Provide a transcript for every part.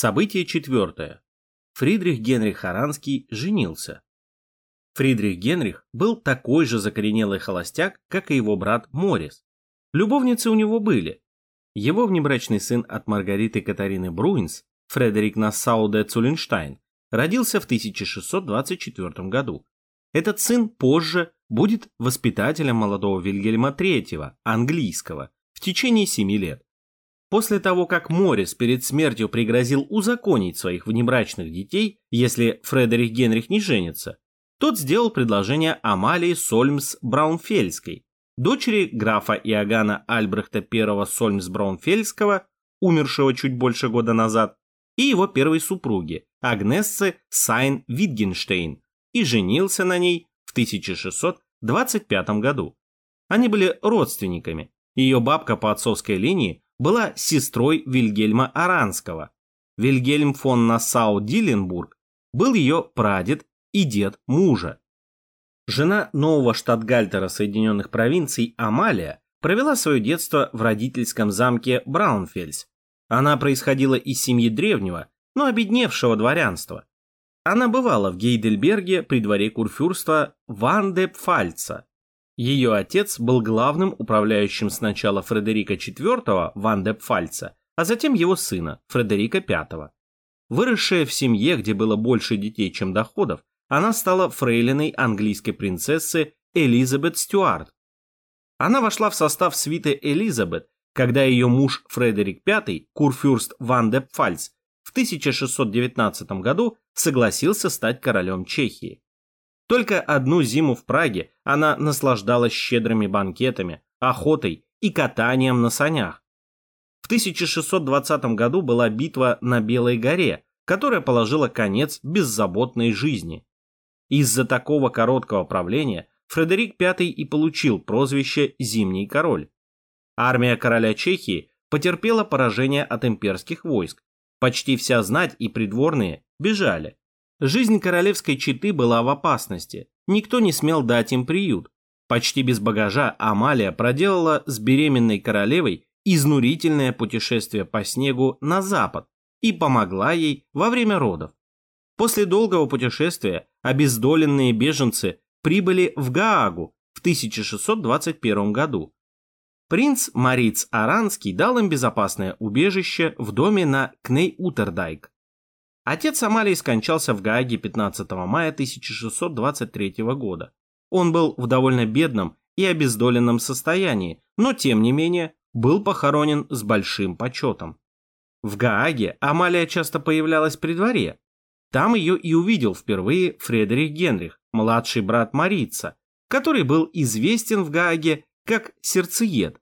Событие четвертое. Фридрих Генрих Харанский женился. Фридрих Генрих был такой же закоренелый холостяк, как и его брат Морис. Любовницы у него были. Его внебрачный сын от Маргариты Катарины Бруинс, Фредерик Нассау де Цулинштайн, родился в 1624 году. Этот сын позже будет воспитателем молодого Вильгельма III, английского, в течение семи лет. После того, как Морис перед смертью пригрозил узаконить своих внебрачных детей, если Фредерик Генрих не женится, тот сделал предложение Амалии Сольмс Браунфельской, дочери графа Иоганна Альбрехта I Сольмс Браунфельского, умершего чуть больше года назад, и его первой супруги, Агнессы Сайн Витгенштейн, и женился на ней в 1625 году. Они были родственниками. Ее бабка по отцовской линии была сестрой Вильгельма Аранского. Вильгельм фон Нассау-Диленбург был ее прадед и дед мужа. Жена нового штатгальтера Соединенных провинций Амалия провела свое детство в родительском замке Браунфельс. Она происходила из семьи древнего, но обедневшего дворянства. Она бывала в Гейдельберге при дворе курфюрства Ван де Пфальца. Ее отец был главным управляющим сначала Фредерика IV Ван де Пфальца, а затем его сына Фредерика V. Выросшая в семье, где было больше детей, чем доходов, она стала фрейлиной английской принцессы Элизабет Стюарт. Она вошла в состав свиты Элизабет, когда ее муж Фредерик V, курфюрст Ван де Пфальц, в 1619 году согласился стать королем Чехии. Только одну зиму в Праге она наслаждалась щедрыми банкетами, охотой и катанием на санях. В 1620 году была битва на Белой горе, которая положила конец беззаботной жизни. Из-за такого короткого правления Фредерик V и получил прозвище «Зимний король». Армия короля Чехии потерпела поражение от имперских войск. Почти вся знать и придворные бежали. Жизнь королевской четы была в опасности. Никто не смел дать им приют. Почти без багажа Амалия проделала с беременной королевой изнурительное путешествие по снегу на запад и помогла ей во время родов. После долгого путешествия обездоленные беженцы прибыли в Гаагу в 1621 году. Принц Мариц Аранский дал им безопасное убежище в доме на Кней-Утердайк. Отец Амалии скончался в Гааге 15 мая 1623 года. Он был в довольно бедном и обездоленном состоянии, но тем не менее был похоронен с большим почетом. В Гааге Амалия часто появлялась при дворе, там ее и увидел впервые Фредерик Генрих, младший брат Марица, который был известен в Гааге как сердцеед.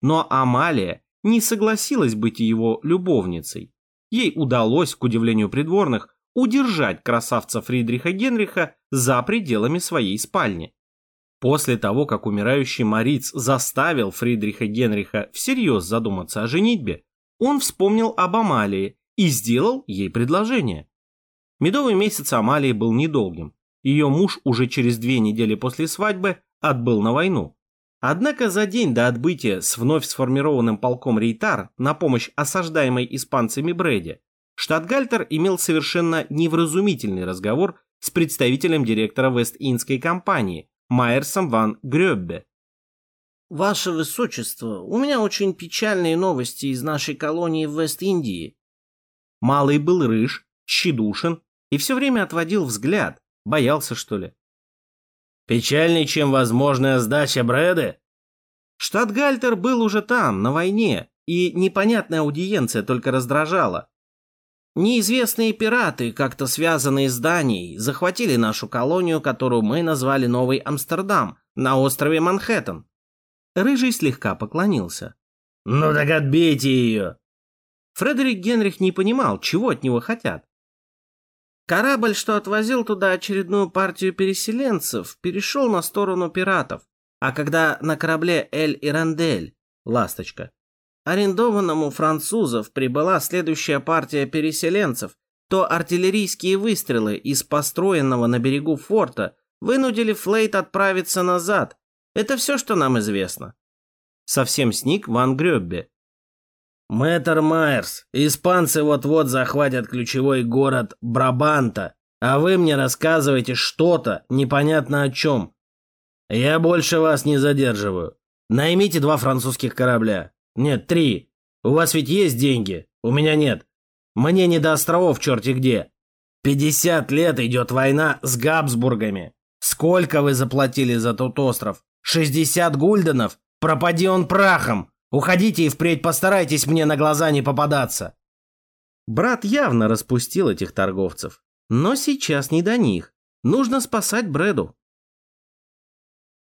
Но Амалия не согласилась быть его любовницей. Ей удалось, к удивлению придворных, удержать красавца Фридриха Генриха за пределами своей спальни. После того, как умирающий Мариц заставил Фридриха Генриха всерьез задуматься о женитьбе, он вспомнил об Амалии и сделал ей предложение. Медовый месяц Амалии был недолгим. Ее муж уже через две недели после свадьбы отбыл на войну. Однако за день до отбытия с вновь сформированным полком Рейтар на помощь осаждаемой испанцами Брэди, Штатгальтер имел совершенно невразумительный разговор с представителем директора Вест-Индской компании Майерсом ван Грёббе. «Ваше Высочество, у меня очень печальные новости из нашей колонии в Вест-Индии». Малый был рыж, тщедушен и все время отводил взгляд, боялся что ли. Печальней, чем возможная сдача Брэда? Штатгальтер был уже там, на войне, и непонятная аудиенция только раздражала. Неизвестные пираты, как-то связанные с Данией, захватили нашу колонию, которую мы назвали Новый Амстердам, на острове Манхэттен. Рыжий слегка поклонился. «Ну так отбейте ее!» Фредерик Генрих не понимал, чего от него хотят. Корабль, что отвозил туда очередную партию переселенцев, перешел на сторону пиратов. А когда на корабле Эль Ирандель, ласточка, арендованному французов прибыла следующая партия переселенцев, то артиллерийские выстрелы из построенного на берегу форта вынудили Флейт отправиться назад. Это все, что нам известно. Совсем сник Ван Грёббе. Мэтр Майерс, испанцы вот-вот захватят ключевой город Брабанта, а вы мне рассказываете что-то непонятно о чем. Я больше вас не задерживаю. Наймите два французских корабля. Нет, три. У вас ведь есть деньги? У меня нет. Мне не до островов черти где. Пятьдесят лет идет война с Габсбургами. Сколько вы заплатили за тот остров? Шестьдесят гульденов? Пропади он прахом. Уходите и впредь постарайтесь мне на глаза не попадаться. Брат явно распустил этих торговцев. Но сейчас не до них. Нужно спасать Брэду.